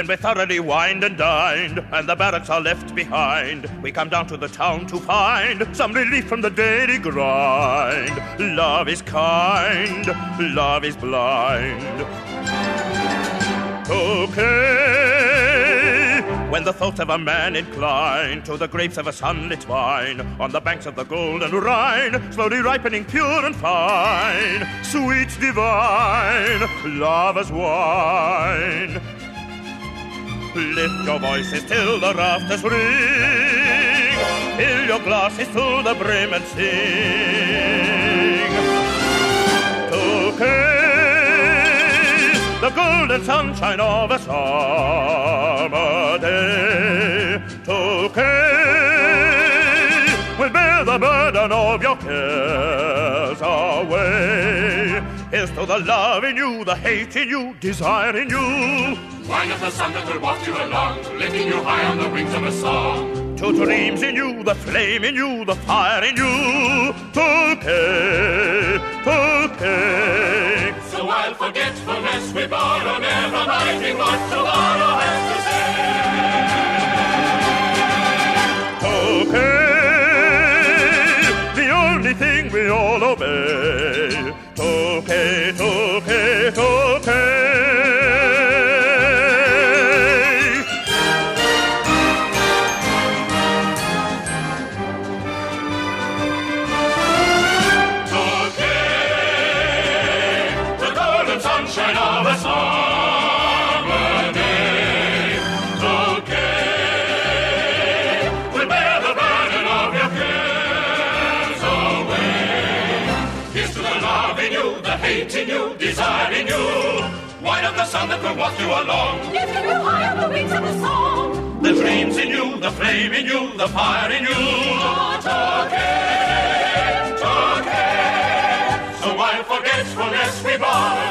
When we're thoroughly wined and dined, and the barracks are left behind, we come down to the town to find some relief from the daily grind. Love is kind, love is blind. Tokay, when the thoughts of a man incline to the grapes of a sunlit vine on the banks of the golden Rhine, slowly ripening pure and fine, sweet divine, love lover's wine. Lift your voices till the rafters ring. Fill your glasses to the brim and sing. Tokay, the golden sunshine of a summer day. Tokay, will bear the burden of your cares away. Here's to the love in you, the hate in you, desire in you. Wine of the sun that will waft you along, lifting you high on the wings of a song. To dreams in you, the flame in you, the fire in you. Tokay, Tokay. So while forgetfulness we borrow, never minding what tomorrow has to say. Tokay, the only thing we all obey. Sunshine of a summer day. Tokay, we'll bear the burden of your cares away. Here's to the love in you, the hate in you, desire in you. Wine of the sun that will waft you along, lifting you high on the wings of a song. The dreams in you, the flame in you, the fire in you. Tokay, Tokay. So while forgetfulness we borrow,